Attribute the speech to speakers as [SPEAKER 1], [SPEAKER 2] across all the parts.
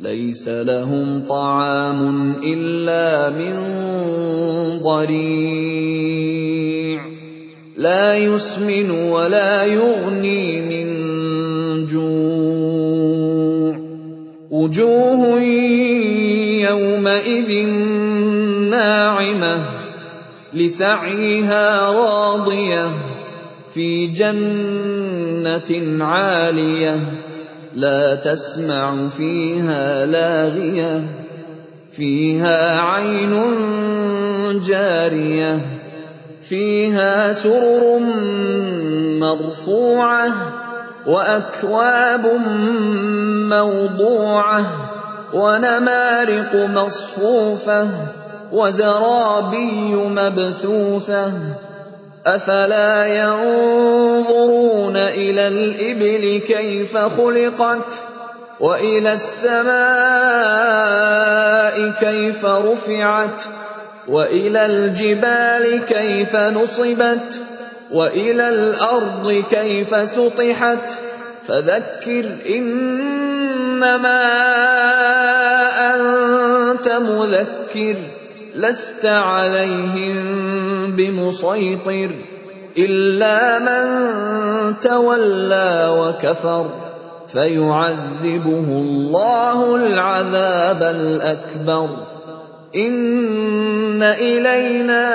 [SPEAKER 1] ليس لهم طعام إلا من ضريع. لا يسمن ولا يغني من جوع. وجوه يومئذ ناعمة لسعيها راضية في جنة عالية. لا تسمع فيها لاغية فيها عين جارية فيها سرر مرفوعة وأكواب موضوعة ونمارق مصفوفة وزرابي مبثوثة. افلا ينظرون إلى الابل كيف خلقت والى السماء كيف رفعت والى الجبال كيف نصبت والى الأرض كيف سطحت فذكر انما انت مذكر لست عليهم بمسيطر إلا من تولى وكفر فيعذبه الله العذاب الأكبر إن إلينا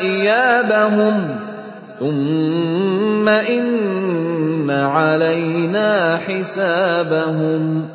[SPEAKER 1] إيابهم ثم إن علينا حسابهم